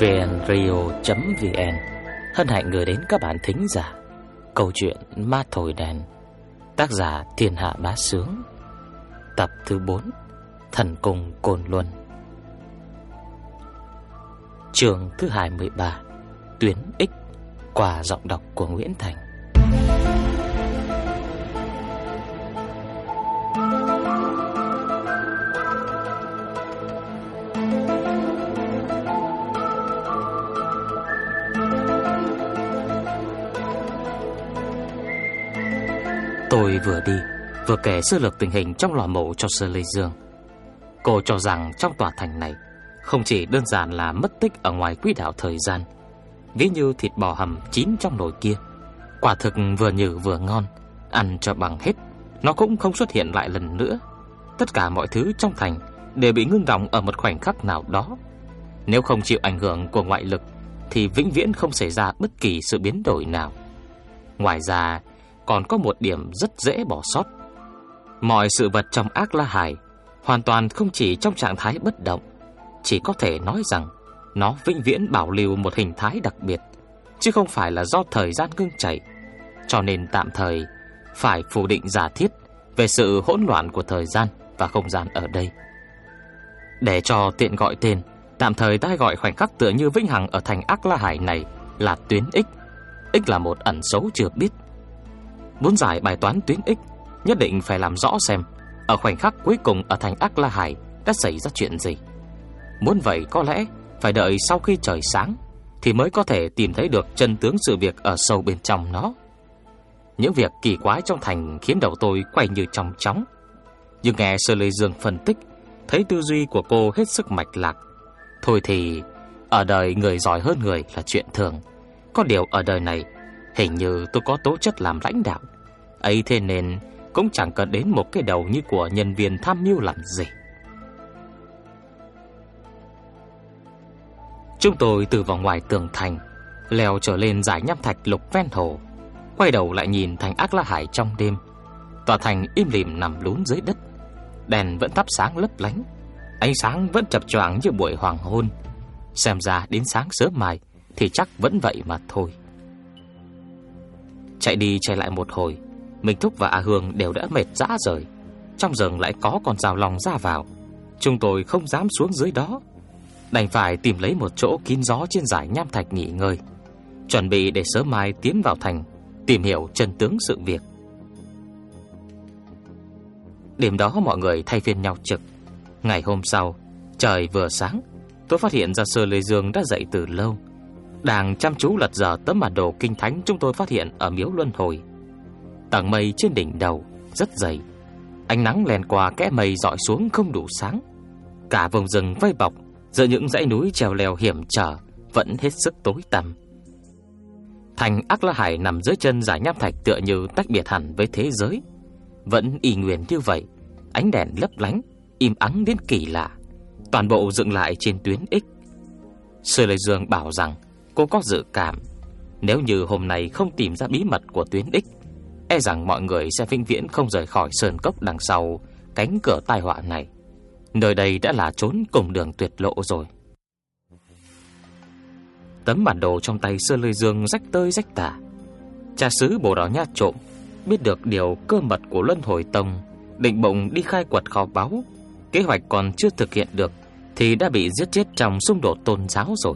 vnradio.vn Hân hạnh gửi đến các bạn thính giả Câu chuyện Ma Thổi Đèn, Tác giả Thiên Hạ Bá Sướng, Tập thứ 4 Thần Cung Côn Luân. Trường thứ 23 Tuyến X Qua giọng đọc của Nguyễn Thành. Tôi vừa đi, Vừa kể sơ lược tình hình trong lò mộ cho Sơ Lê Dương. Cô cho rằng trong tòa thành này, Không chỉ đơn giản là mất tích ở ngoài quỹ đạo thời gian, Ví như thịt bò hầm chín trong nồi kia. Quả thực vừa nhừ vừa ngon, Ăn cho bằng hết, Nó cũng không xuất hiện lại lần nữa. Tất cả mọi thứ trong thành Đều bị ngưng động ở một khoảnh khắc nào đó. Nếu không chịu ảnh hưởng của ngoại lực, Thì vĩnh viễn không xảy ra bất kỳ sự biến đổi nào. Ngoài ra còn có một điểm rất dễ bỏ sót. Mọi sự vật trong ác la hải hoàn toàn không chỉ trong trạng thái bất động, chỉ có thể nói rằng nó vĩnh viễn bảo lưu một hình thái đặc biệt, chứ không phải là do thời gian ngưng chảy. Cho nên tạm thời phải phủ định giả thiết về sự hỗn loạn của thời gian và không gian ở đây. Để cho tiện gọi tên, tạm thời ta gọi khoảnh khắc tựa như vĩnh hằng ở thành Ác La Hải này là tuyến X. X là một ẩn số chưa biết Muốn giải bài toán tuyến ích nhất định phải làm rõ xem ở khoảnh khắc cuối cùng ở thành Ác La Hải đã xảy ra chuyện gì. Muốn vậy có lẽ phải đợi sau khi trời sáng thì mới có thể tìm thấy được chân tướng sự việc ở sâu bên trong nó. Những việc kỳ quái trong thành khiến đầu tôi quay như trong chóng. Nhưng nghe Sơ Lê Dương phân tích, thấy tư duy của cô hết sức mạch lạc. Thôi thì, ở đời người giỏi hơn người là chuyện thường. Có điều ở đời này Hình như tôi có tố chất làm lãnh đạo ấy thế nên Cũng chẳng cần đến một cái đầu như của nhân viên tham mưu làm gì. Chúng tôi từ vòng ngoài tường thành, Leo trở lên dải nham thạch lục ven hồ, Quay đầu lại nhìn thành ác la hải trong đêm. Tòa thành im lìm nằm lún dưới đất, Đèn vẫn thắp sáng lấp lánh, Ánh sáng vẫn chập choạng như buổi hoàng hôn. Xem ra đến sáng sớm mai Thì chắc vẫn vậy mà thôi. Chạy đi chạy lại một hồi Minh Thúc và A Hương đều đã mệt rã rời. Trong rừng lại có con rào lòng ra vào. Chúng tôi không dám xuống dưới đó. Đành phải tìm lấy một chỗ kín gió trên giải nham thạch nghỉ ngơi. Chuẩn bị để sớm mai tiến vào thành, Tìm hiểu chân tướng sự việc. Đêm đó mọi người thay phiên nhau trực. Ngày hôm sau, Trời vừa sáng, Tôi phát hiện ra Sơ Lê Dương đã dậy từ lâu. Đang chăm chú lật dở tấm bản đồ kinh thánh chúng tôi phát hiện ở miếu luân hồi. Tầng mây trên đỉnh đầu rất dày. Ánh nắng lèn qua kẽ mây dọi xuống không đủ sáng. Cả vùng rừng vây bọc giữa những dãy núi trèo leo hiểm trở vẫn hết sức tối tăm. Thành Ác La Hải nằm dưới chân giải nham thạch tựa như tách biệt hẳn với thế giới. Vẫn y nguyên như vậy, ánh đèn lấp lánh, im ắng đến kỳ lạ. Toàn bộ dựng lại trên tuyến X. Sư Lê Dương bảo rằng Cô có dự cảm Nếu như hôm nay không tìm ra bí mật của tuyến X E rằng mọi người sẽ vĩnh viễn không rời khỏi sơn cốc đằng sau Cánh cửa tai họa này. Nơi đây đã là trốn cùng đường tuyệt lộ rồi. Tấm bản đồ trong tay Sơ Lê Dương rách tơi rách tả. Cha sứ bồ đỏ nha trộm Biết được điều cơ mật của Luân Hồi Tông, Định bụng đi khai quật kho báu. Kế hoạch còn chưa thực hiện được Thì đã bị giết chết trong xung đột tôn giáo rồi.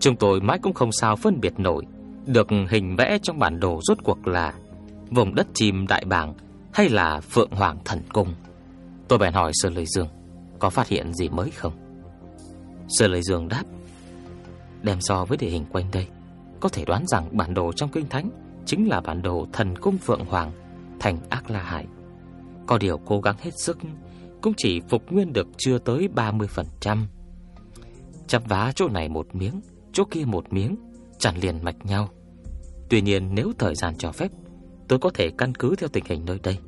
Chúng tôi mãi cũng không sao phân biệt nổi, Được hình vẽ trong bản đồ rốt cuộc là Vùng đất chim đại bàng Hay là Phượng Hoàng Thần Cung? Tôi bèn hỏi Sơ Lê Dương Có phát hiện gì mới không? Sơ Lê Dương đáp Đem so với địa hình quanh đây Có thể đoán rằng bản đồ trong Kinh Thánh Chính là bản đồ Thần Cung Phượng Hoàng Thành Ác La Hải. Có điều cố gắng hết sức Cũng chỉ phục nguyên được chưa tới 30% Chắp vá chỗ này một miếng chỗ kia một miếng, chặn liền mạch nhau. Tuy nhiên nếu thời gian cho phép, tôi có thể căn cứ theo tình hình nơi đây,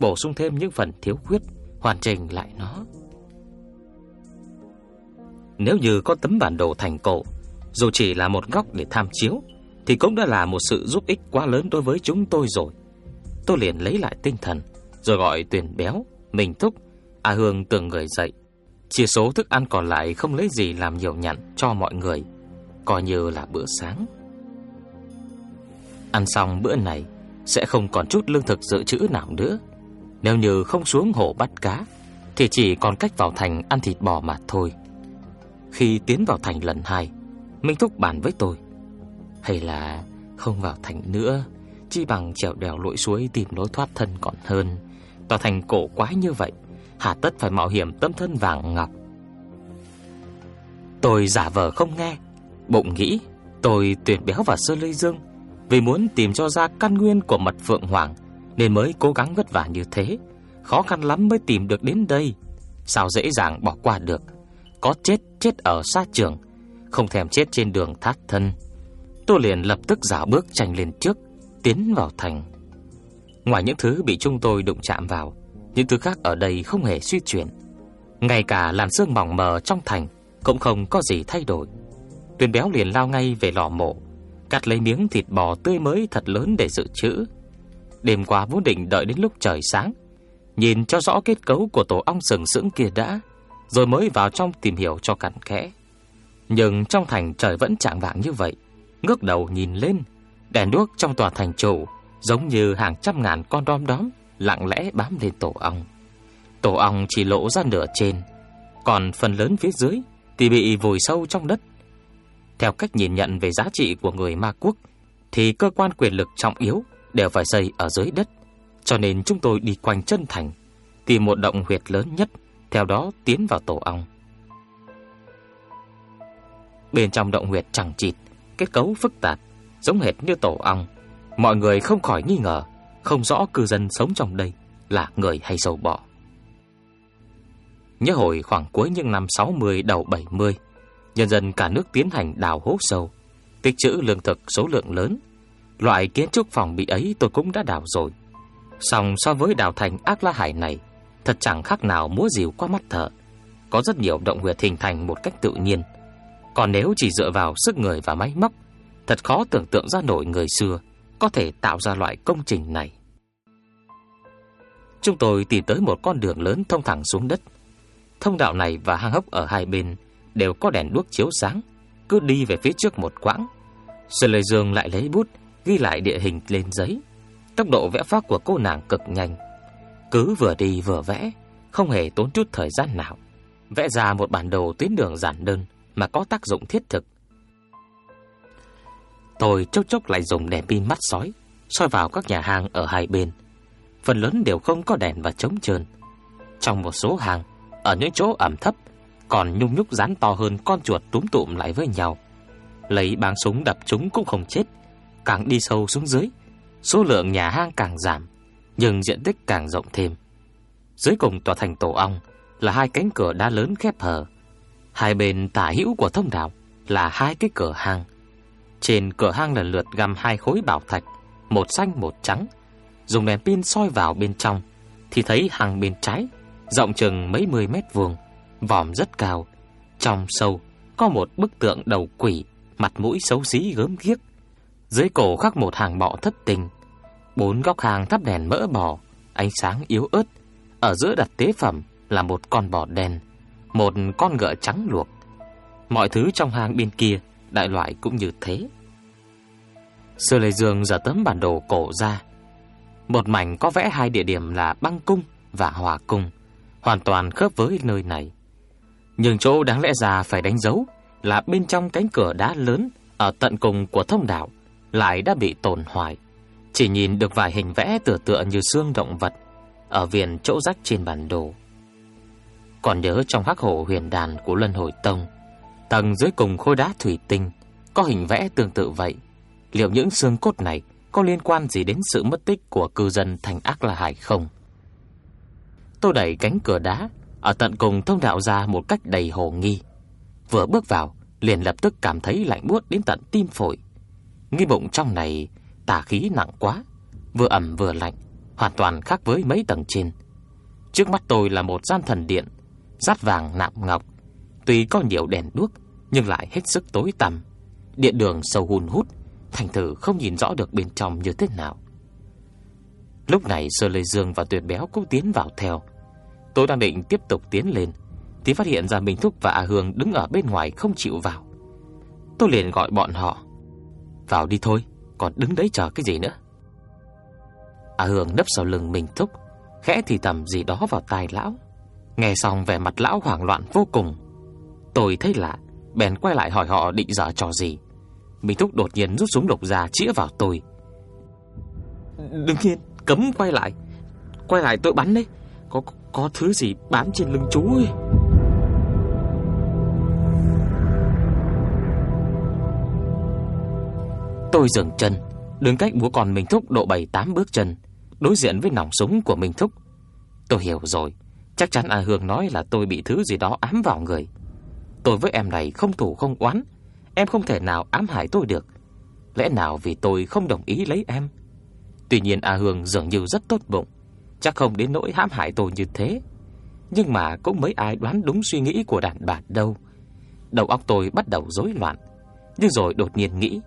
bổ sung thêm những phần thiếu khuyết, hoàn chỉnh lại nó. Nếu như có tấm bản đồ thành cổ, dù chỉ là một góc để tham chiếu, thì cũng đã là một sự giúp ích quá lớn đối với chúng tôi rồi. Tôi liền lấy lại tinh thần, rồi gọi tuyển béo, mình thúc, A Hương từng người dậy. chia số thức ăn còn lại không lấy gì làm nhiều nhặn cho mọi người Coi như là bữa sáng Ăn xong bữa này sẽ không còn chút lương thực dự trữ nào nữa. Nếu như không xuống hồ bắt cá, Thì chỉ còn cách vào thành ăn thịt bò mà thôi. Khi tiến vào thành lần hai, Minh Thúc bàn với tôi. Hay là không vào thành nữa Chỉ bằng trèo đèo lội suối tìm lối thoát thân còn hơn. Tòa thành cổ quái như vậy, Hà tất phải mạo hiểm tâm thân vàng ngọc. Tôi giả vờ không nghe, Bụng nghĩ, Tôi tuyển béo và sơ lây dương. Vì muốn tìm cho ra căn nguyên của mật phượng hoàng, Nên mới cố gắng vất vả như thế. Khó khăn lắm mới tìm được đến đây. Sao dễ dàng bỏ qua được? Có chết chết ở xa trường, Không thèm chết trên đường thác thân. Tôi liền lập tức giả bước tranh lên trước, Tiến vào thành. Ngoài những thứ bị chúng tôi đụng chạm vào, những thứ khác ở đây không hề suy chuyển. Ngay cả làn sương mỏng mờ trong thành Cũng không có gì thay đổi. Tuyền béo liền lao ngay về lò mộ. Cắt lấy miếng thịt bò tươi mới thật lớn để dự trữ Đêm qua vốn định đợi đến lúc trời sáng Nhìn cho rõ kết cấu của tổ ong sừng sững kia đã Rồi mới vào trong tìm hiểu cho cặn kẽ Nhưng trong thành trời vẫn trạng vạng như vậy Ngước đầu nhìn lên Đèn đuốc trong tòa thành chủ Giống như hàng trăm ngàn con đom đóm lặng lẽ bám lên tổ ong. Tổ ong chỉ lộ ra nửa trên, còn phần lớn phía dưới thì bị vùi sâu trong đất. Theo cách nhìn nhận về giá trị của người ma quốc, thì cơ quan quyền lực trọng yếu đều phải xây ở dưới đất. Cho nên chúng tôi đi quanh chân thành, tìm một động huyệt lớn nhất, theo đó tiến vào tổ ong. Bên trong động huyệt chẳng chịt, kết cấu phức tạp, giống hệt như tổ ong. Mọi người không khỏi nghi ngờ không rõ cư dân sống trong đây là người hay sâu bọ. Nhớ hồi khoảng cuối những năm 60 đầu 70, nhân dân cả nước tiến hành đào hố sâu, tích trữ lương thực số lượng lớn. Loại kiến trúc phòng bị ấy tôi cũng đã đào rồi. Song so với đào thành Ác La Hải này, thật chẳng khác nào múa dìu qua mắt thợ. Có rất nhiều động huyệt hình thành một cách tự nhiên. Còn nếu chỉ dựa vào sức người và máy móc, thật khó tưởng tượng ra nổi người xưa có thể tạo ra loại công trình này. Chúng tôi tìm tới một con đường lớn thông thẳng xuống đất. Thông đạo này và hang hốc ở hai bên đều có đèn đuốc chiếu sáng, cứ đi về phía trước một quãng. Sư Lê Dương lại lấy bút ghi lại địa hình lên giấy. Tốc độ vẽ phác của cô nàng cực nhanh, cứ vừa đi vừa vẽ, không hề tốn chút thời gian nào. Vẽ ra một bản đồ tuyến đường giản đơn mà có tác dụng thiết thực. Tôi chốc chốc lại dùng đèn pin mắt sói soi vào các nhà hàng ở hai bên. Phần lớn đều không có đèn và trống trơn. Trong một số hàng, ở những chỗ ẩm thấp, còn nhung nhúc dán to hơn con chuột túm tụm lại với nhau. Lấy báng súng đập chúng cũng không chết, càng đi sâu xuống dưới, số lượng nhà hang càng giảm, nhưng diện tích càng rộng thêm. Dưới cùng tòa thành tổ ong là hai cánh cửa đá lớn khép hở Hai bên tả hữu của thông đạo là hai cái cửa hang. Trên cửa hang lần lượt găm hai khối bảo thạch, một xanh một trắng. Dùng đèn pin soi vào bên trong thì thấy hàng bên trái rộng chừng mấy mươi mét vuông, vòm rất cao. Trong sâu có một bức tượng đầu quỷ, mặt mũi xấu xí gớm ghiếc. Dưới cổ khắc một hàng bọ thất tình. Bốn góc hàng thắp đèn mỡ bò, ánh sáng yếu ớt. Ở giữa đặt tế phẩm là một con bò đen, một con ngựa trắng luộc. Mọi thứ trong hàng bên kia đại loại cũng như thế. Sư Lê Dương giở tấm bản đồ cổ ra. Một mảnh có vẽ hai địa điểm là băng cung và hòa cung, hoàn toàn khớp với nơi này. Nhưng chỗ đáng lẽ ra phải đánh dấu là bên trong cánh cửa đá lớn ở tận cùng của thông đạo lại đã bị tổn hoại. Chỉ nhìn được vài hình vẽ tựa tựa như xương động vật ở viền chỗ rách trên bản đồ. Còn nhớ trong hắc hổ huyền đàn của Lân Hồi Tông, Tầng dưới cùng khối đá thủy tinh Có hình vẽ tương tự vậy Liệu những xương cốt này Có liên quan gì đến sự mất tích của cư dân thành ác là hải không Tôi đẩy cánh cửa đá ở tận cùng thông đạo ra một cách đầy hồ nghi Vừa bước vào Liền lập tức cảm thấy lạnh buốt đến tận tim phổi Nghi bụng trong này Tà khí nặng quá Vừa ẩm vừa lạnh Hoàn toàn khác với mấy tầng trên Trước mắt tôi là một gian thần điện Rát vàng nạm ngọc Tuy có nhiều đèn đuốc nhưng lại hết sức tối tăm. Điện đường sâu hun hút, thành thử không nhìn rõ được bên trong như thế nào. Lúc này Sơ Lê Dương và Tuyệt Béo cũng tiến vào theo. Tôi đang định tiếp tục tiến lên, Thì phát hiện ra Minh Thúc và A Hương đứng ở bên ngoài không chịu vào. Tôi liền gọi bọn họ, Vào đi thôi, Còn đứng đấy chờ cái gì nữa? A Hương nấp sau lưng Minh Thúc, Khẽ thì tầm gì đó vào tai lão. Nghe xong vẻ mặt lão hoảng loạn vô cùng, Tôi thấy lạ, Bèn quay lại hỏi họ định dở trò gì. Minh Thúc đột nhiên rút súng lục ra chĩa vào tôi. Đừng nhiên Cấm quay lại Quay lại tôi bắn đấy, Có có thứ gì bám trên lưng chú ấy? Tôi dừng chân, Đứng cách búa con Minh Thúc độ 7-8 bước chân, Đối diện với nòng súng của Minh Thúc. Tôi hiểu rồi, Chắc chắn A Hương nói là tôi bị thứ gì đó ám vào người. Tôi với em này không thủ không oán, Em không thể nào ám hại tôi được. Lẽ nào vì tôi không đồng ý lấy em? Tuy nhiên A Hương dường như rất tốt bụng Chắc không đến nỗi hãm hại tôi như thế. Nhưng mà cũng mấy ai đoán đúng suy nghĩ của đàn bà đâu. Đầu óc tôi bắt đầu rối loạn. Nhưng rồi đột nhiên nghĩ,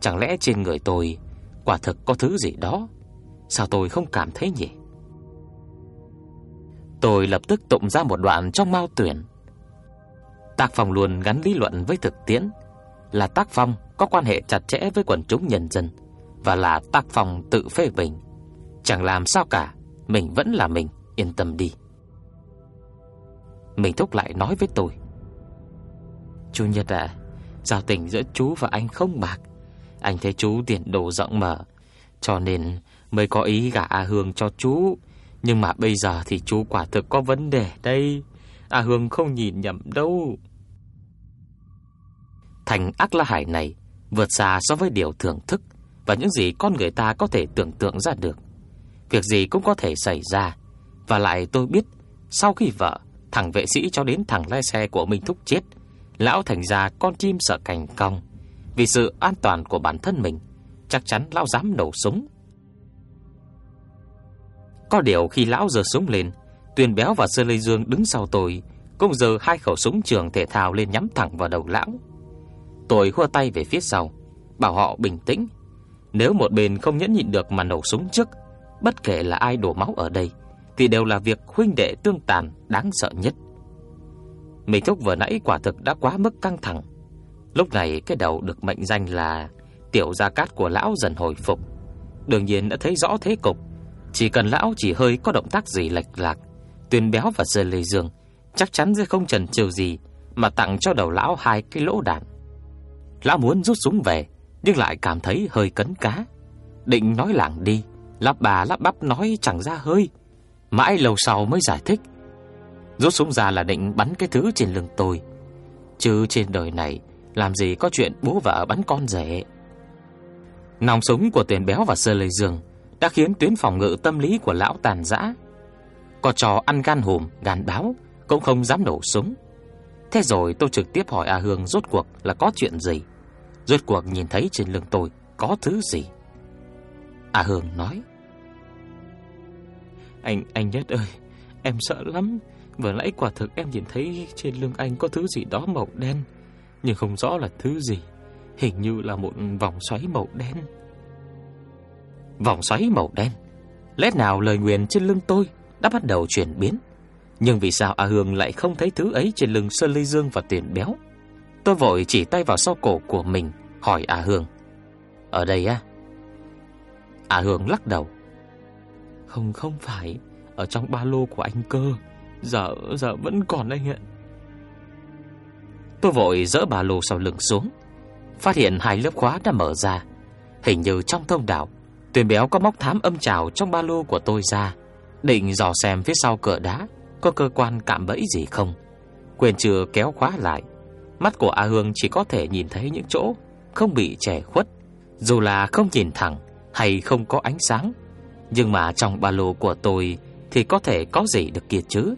Chẳng lẽ trên người tôi Quả thực có thứ gì đó? Sao tôi không cảm thấy nhỉ? Tôi lập tức tụng ra một đoạn trong mao tuyển. Tác phong luôn gắn lý luận với thực tiễn, Là tác phong có quan hệ chặt chẽ với quần chúng nhân dân Và là tác phong tự phê bình. Chẳng làm sao cả. Mình vẫn là mình, Yên tâm đi. Mình thúc lại nói với tôi. Chú Nhật à Giao tình giữa chú và anh không bạc. Anh thấy chú tiền đồ rộng mở, Cho nên mới có ý gả A Hương cho chú. Nhưng mà bây giờ thì chú quả thực có vấn đề đây. A Hương không nhìn nhầm đâu. Thành ác la hải này Vượt xa so với điều thưởng thức Và những gì con người ta có thể tưởng tượng ra được. Việc gì cũng có thể xảy ra. Và lại tôi biết, Sau khi vợ, Thằng vệ sĩ cho đến thằng lái xe của Minh Thúc chết, Lão thành ra con chim sợ cành cong. Vì sự an toàn của bản thân mình, Chắc chắn lão dám nổ súng. Có điều khi lão giơ súng lên, Tuyền Béo và Sơ Lê Dương đứng sau tôi, Cũng giơ hai khẩu súng trường thể thao lên nhắm thẳng vào đầu lão. Tôi khua tay về phía sau, Bảo họ bình tĩnh. Nếu một bên không nhẫn nhịn được mà nổ súng trước Bất kể là ai đổ máu ở đây, Thì đều là việc huynh đệ tương tàn Đáng sợ nhất. Mình thúc vừa nãy quả thực đã quá mức căng thẳng. Lúc này cái đầu được mệnh danh là Tiểu gia cát của lão dần hồi phục. Đương nhiên đã thấy rõ thế cục. Chỉ cần lão chỉ hơi có động tác gì lệch lạc Tuyền béo và dơ lê dương, Chắc chắn sẽ không chần chừ gì Mà tặng cho đầu lão hai cái lỗ đạn. Lão muốn rút súng về, Nhưng lại cảm thấy hơi cấn cá. Định nói lảng đi. Lắp bà lắp bắp nói chẳng ra hơi. Mãi lâu sau mới giải thích. Rút súng ra là định bắn cái thứ trên lưng tôi. Chứ trên đời này Làm gì có chuyện bố vợ bắn con rể. Nòng súng của tiền béo và sơ lây dương Đã khiến tuyến phòng ngự tâm lý của lão tàn dã. Có trò ăn gan hùm, gan báo Cũng không dám nổ súng. Thế rồi tôi trực tiếp hỏi A Hương rốt cuộc là có chuyện gì. Rốt cuộc nhìn thấy trên lưng tôi Có thứ gì. A Hương nói anh, anh Nhất ơi Em sợ lắm. Vừa nãy quả thực em nhìn thấy trên lưng anh có thứ gì đó màu đen Nhưng không rõ là thứ gì. Hình như là một vòng xoáy màu đen. Vòng xoáy màu đen? Lẽ nào lời nguyền trên lưng tôi Đã bắt đầu chuyển biến? Nhưng vì sao A Hương lại không thấy thứ ấy Trên lưng Sơn Ly Dương và Tiền Béo? Tôi vội chỉ tay vào sau cổ của mình Hỏi A Hương. Ở đây á? A Hương lắc đầu. Không không phải Ở trong ba lô của anh cơ. Giờ giờ vẫn còn anh ạ. Tôi vội dỡ ba lô sau lưng xuống. Phát hiện hai lớp khóa đã mở ra. Hình như trong thông đạo, Tuyền béo có móc thám âm trào trong ba lô của tôi ra, Định dò xem phía sau cửa đá Có cơ quan cạm bẫy gì không. Quyền chưa kéo khóa lại, Mắt của A Hương chỉ có thể nhìn thấy những chỗ Không bị trẻ khuất. Dù là không nhìn thẳng Hay không có ánh sáng nhưng mà trong ba lô của tôi Thì có thể có gì được kia chứ?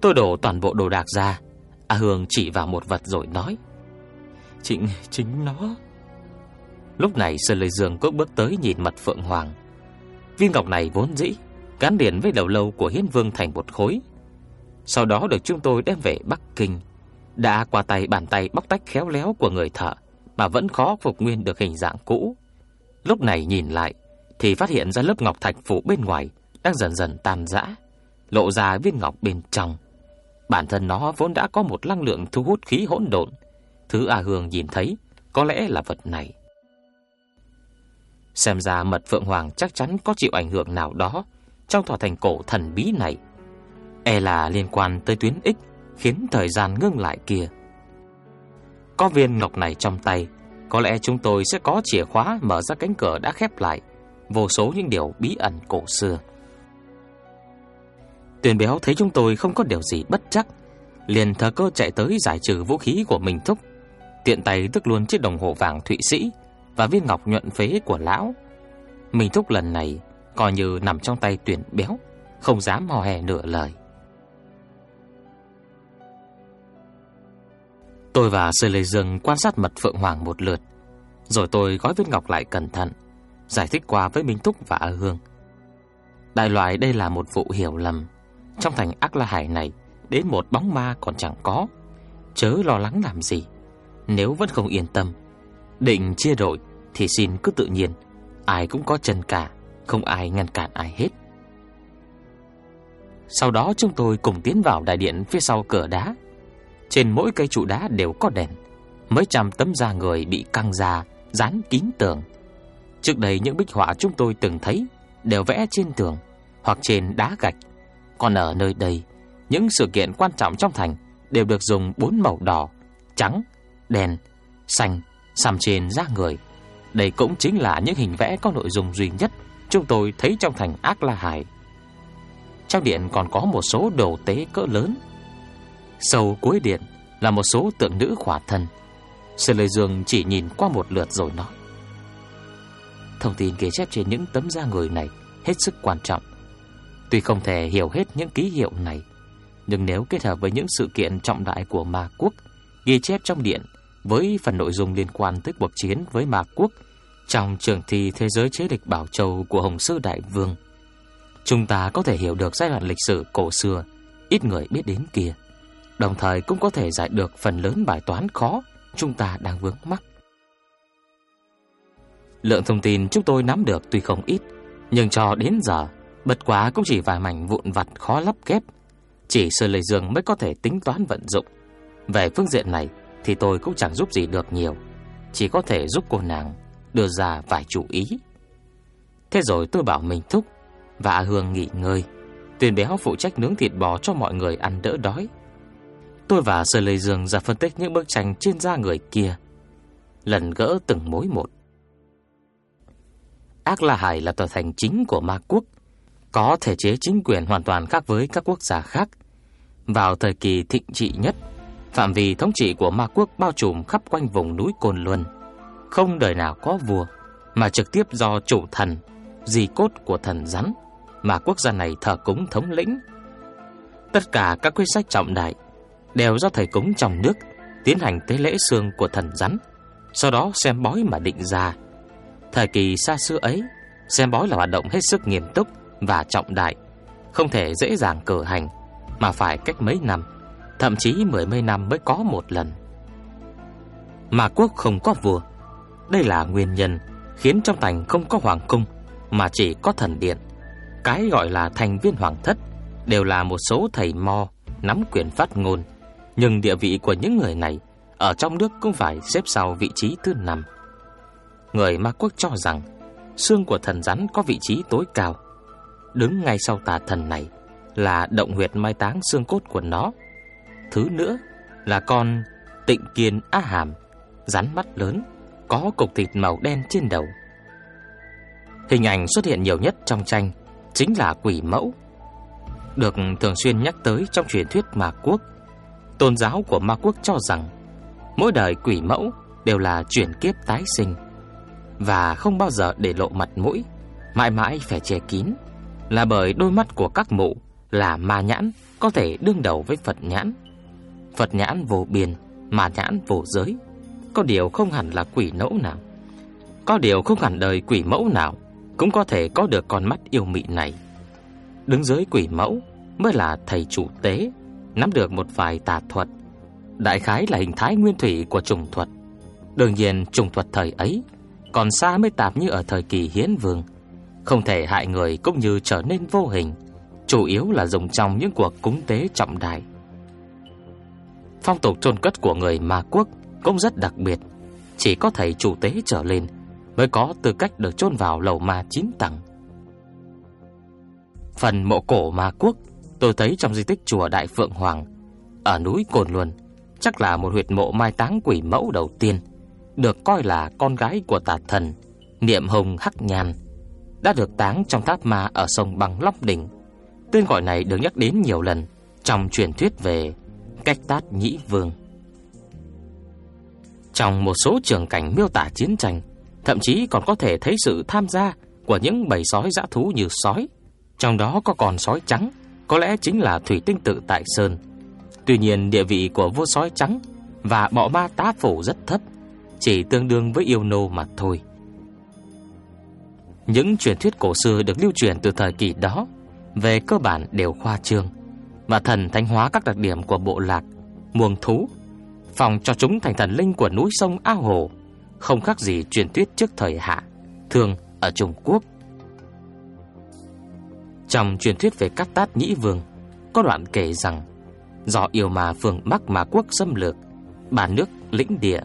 Tôi đổ toàn bộ đồ đạc ra. A Hương chỉ vào một vật rồi nói. Chính, chính nó. Lúc này Sơn Lê Dương cũng bước tới nhìn mặt Phượng Hoàng. Viên ngọc này vốn dĩ Gắn liền với đầu lâu của hiến vương thành một khối. Sau đó được chúng tôi đem về Bắc Kinh. Đã qua tay bàn tay bóc tách khéo léo của người thợ Mà vẫn khó phục nguyên được hình dạng cũ. Lúc này nhìn lại Thì phát hiện ra lớp ngọc thạch phủ bên ngoài Đang dần dần tan rã lộ ra viên ngọc bên trong. Bản thân nó vốn đã có một năng lượng thu hút khí hỗn độn, thứ A Hương nhìn thấy có lẽ là vật này. Xem ra mật phượng hoàng chắc chắn có chịu ảnh hưởng nào đó trong tòa thành cổ thần bí này. E là liên quan tới tuyến ích khiến thời gian ngưng lại kia. Có viên ngọc này trong tay, có lẽ chúng tôi sẽ có chìa khóa mở ra cánh cửa đã khép lại, vô số những điều bí ẩn cổ xưa. Tuyền béo thấy chúng tôi không có điều gì bất chắc, liền thờ cơ chạy tới giải trừ vũ khí của mình thúc, tiện tay tức luôn chiếc đồng hồ vàng Thụy Sĩ và viên ngọc nhuận phế của lão. Mình thúc lần này coi như nằm trong tay tuyển béo, không dám hò hè nửa lời. Tôi và Sơ Lê Dương quan sát mật Phượng Hoàng một lượt, rồi tôi gói viên ngọc lại cẩn thận, giải thích qua với Minh Túc và A Hương. Đại loại đây là một vụ hiểu lầm. Trong thành Ác La Hải này, đến một bóng ma còn chẳng có. Chớ lo lắng làm gì. Nếu vẫn không yên tâm, định chia đội thì xin cứ tự nhiên. Ai cũng có chân cả, không ai ngăn cản ai hết. Sau đó chúng tôi cùng tiến vào đại điện phía sau cửa đá. Trên mỗi cây trụ đá đều có đèn. Mấy trăm tấm da người bị căng ra, dán kín tường. Trước đây những bích họa chúng tôi từng thấy đều vẽ trên tường hoặc trên đá gạch. Còn ở nơi đây, những sự kiện quan trọng trong thành đều được dùng bốn màu đỏ, trắng, đen, xanh xăm trên da người. Đây cũng chính là những hình vẽ có nội dung duy nhất chúng tôi thấy trong thành Ác La Hải. Trong điện còn có một số đồ tế cỡ lớn. Sâu cuối điện là một số tượng nữ khỏa thân. Sư Lê Dương chỉ nhìn qua một lượt rồi nói. Thông tin ghi chép trên những tấm da người này hết sức quan trọng. Tuy không thể hiểu hết những ký hiệu này, nhưng nếu kết hợp với những sự kiện trọng đại của ma quốc ghi chép trong điện với phần nội dung liên quan tới cuộc chiến với ma quốc trong trường thi Thế giới chế địch Bảo Châu của Hồng Sư Đại Vương, chúng ta có thể hiểu được giai đoạn lịch sử cổ xưa ít người biết đến kia, đồng thời cũng có thể giải được phần lớn bài toán khó chúng ta đang vướng mắc. Lượng thông tin chúng tôi nắm được tuy không ít, nhưng cho đến giờ, bất quá cũng chỉ vài mảnh vụn vặt khó lắp ghép. Chỉ Sơ Lê Dương mới có thể tính toán vận dụng. Về phương diện này thì tôi cũng chẳng giúp gì được nhiều, chỉ có thể giúp cô nàng đưa ra vài chú ý. Thế rồi tôi bảo mình thúc và Hương nghỉ ngơi. Tuyền béo phụ trách nướng thịt bò cho mọi người ăn đỡ đói. Tôi và Sơ Lê Dương ra phân tích những bức tranh trên da người kia, lần gỡ từng mối một. Ác La Hải là tòa thành chính của ma quốc, có thể chế chính quyền hoàn toàn khác với các quốc gia khác. Vào thời kỳ thịnh trị nhất, phạm vi thống trị của ma quốc bao trùm khắp quanh vùng núi Cồn Luân, không đời nào có vua, mà trực tiếp do chủ thần, di cốt của thần rắn, mà quốc gia này thờ cúng thống lĩnh. Tất cả các quyết sách trọng đại đều do thầy cúng trong nước tiến hành tế lễ xương của thần rắn, sau đó xem bói mà định ra. Thời kỳ xa xưa ấy, xem bói là hoạt động hết sức nghiêm túc và trọng đại, không thể dễ dàng cử hành, mà phải cách mấy năm, thậm chí mười mấy năm mới có một lần. Mà quốc không có vua, đây là nguyên nhân khiến trong thành không có hoàng cung mà chỉ có thần điện. Cái gọi là thành viên hoàng thất đều là một số thầy mo nắm quyền phát ngôn, nhưng địa vị của những người này ở trong nước cũng phải xếp sau vị trí thứ năm. Người Ma Quốc cho rằng xương của thần rắn có vị trí tối cao. Đứng ngay sau tà thần này là động huyệt mai táng xương cốt của nó. Thứ nữa là con tịnh kiên á hàm, rắn mắt lớn, có cục thịt màu đen trên đầu. Hình ảnh xuất hiện nhiều nhất trong tranh chính là quỷ mẫu, được thường xuyên nhắc tới trong truyền thuyết Ma Quốc. Tôn giáo của Ma Quốc cho rằng mỗi đời quỷ mẫu đều là chuyển kiếp tái sinh và không bao giờ để lộ mặt mũi, mãi mãi phải che kín, là bởi đôi mắt của các mụ là ma nhãn có thể đương đầu với Phật nhãn. Phật nhãn vô biên, ma nhãn vô giới, có điều không hẳn là quỷ mẫu nào. Có điều không hẳn đời quỷ mẫu nào cũng có thể có được con mắt yêu mị này. Đứng dưới quỷ mẫu mới là thầy chủ tế, nắm được một vài tà thuật. Đại khái là hình thái nguyên thủy của trùng thuật. Đương nhiên trùng thuật thời ấy còn xa mới tạp như ở thời kỳ hiến vương, không thể hại người cũng như trở nên vô hình, chủ yếu là dùng trong những cuộc cúng tế trọng đại. Phong tục chôn cất của người Ma Quốc cũng rất đặc biệt, chỉ có thầy chủ tế trở lên mới có tư cách được chôn vào lầu ma chín tầng. Phần mộ cổ Ma Quốc tôi thấy trong di tích chùa Đại Phượng Hoàng ở núi Cồn Luân, chắc là một huyệt mộ mai táng quỷ mẫu đầu tiên, được coi là con gái của tà thần Niệm Hồng Hắc Nhan, đã được táng trong tháp ma ở sông Bằng Long Đỉnh. Tên gọi này được nhắc đến nhiều lần trong truyền thuyết về Cách Tát Nhĩ Vương. Trong một số trường cảnh miêu tả chiến tranh, thậm chí còn có thể thấy sự tham gia của những bầy sói dã thú như sói, trong đó có còn sói trắng, có lẽ chính là thủy tinh tự tại sơn. Tuy nhiên địa vị của vua sói trắng và bọ ma tá phủ rất thấp, chỉ tương đương với yêu nô mà thôi. Những truyền thuyết cổ xưa được lưu truyền từ thời kỳ đó về cơ bản đều khoa trương và thần thánh hóa các đặc điểm của bộ lạc, muông thú, phòng cho chúng thành thần linh của núi sông ao hồ, không khác gì truyền thuyết trước thời hạ, thường ở Trung Quốc. Trong truyền thuyết về Cát Tát Nhĩ Vương, có đoạn kể rằng do yêu mà phương Bắc mà quốc xâm lược, bà nước lĩnh địa,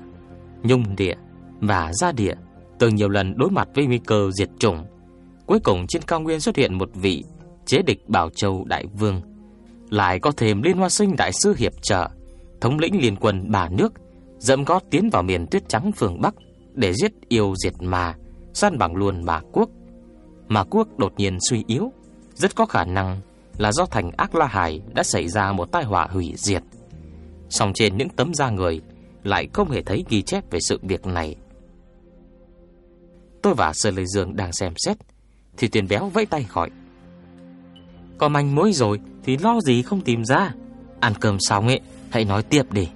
nhung địa và gia địa từng nhiều lần đối mặt với nguy cơ diệt chủng. Cuối cùng trên cao nguyên xuất hiện một vị chế địch Bảo Châu Đại Vương, lại có thêm Liên Hoa Sinh Đại Sư hiệp trợ, thống lĩnh liên quân bà nước, dẫm gót tiến vào miền tuyết trắng phương Bắc để giết yêu diệt mà, san bằng luôn mà quốc. Mà quốc đột nhiên suy yếu, rất có khả năng là do thành Ác La Hải đã xảy ra một tai họa hủy diệt. Song trên những tấm da người lại không hề thấy ghi chép về sự việc này. Tôi và Sơ Lê Dương đang xem xét, Thì tiền béo vẫy tay gọi Có manh mối rồi Thì lo gì không tìm ra Ăn cơm xong ấy, Hãy nói tiếp đi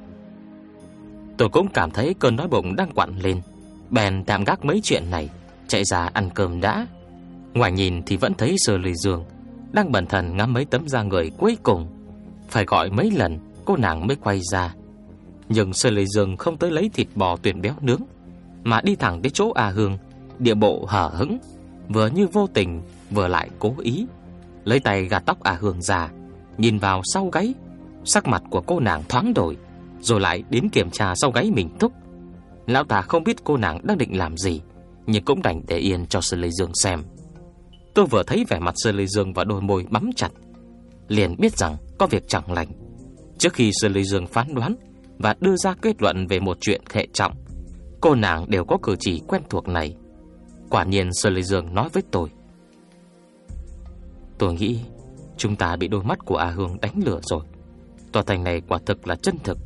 Tôi cũng cảm thấy cơn đói bụng đang quặn lên, Bèn tạm gác mấy chuyện này, Chạy ra ăn cơm đã Ngoài nhìn thì vẫn thấy sờ lì giường Đang bẩn thần ngắm mấy tấm da người cuối cùng Phải gọi mấy lần Cô nàng mới quay ra Nhưng sờ lì giường không tới lấy thịt bò tuyển béo nướng Mà đi thẳng đến chỗ A Hương địa bộ hở hững, vừa như vô tình, vừa lại cố ý. Lấy tay gạt tóc à hương già, nhìn vào sau gáy, sắc mặt của cô nàng thoáng đổi, rồi lại đến kiểm tra sau gáy mình thúc. Lão ta không biết cô nàng đang định làm gì, nhưng cũng đành để yên cho Sư Lê Dương xem. Tôi vừa thấy vẻ mặt Sơ Lê Dương và đôi môi bắm chặt, liền biết rằng có việc chẳng lành. Trước khi Sơ Lê Dương phán đoán và đưa ra kết luận về một chuyện hệ trọng, cô nàng đều có cử chỉ quen thuộc này. Quả nhiên Sơ Lê Dương nói với tôi Tôi nghĩ Chúng ta bị đôi mắt của A Hương đánh lửa rồi Tòa thành này quả thực là chân thực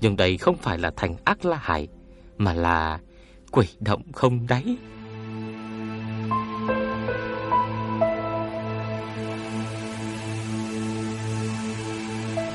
Nhưng đây không phải là thành ác la hải Mà là quỷ động không đáy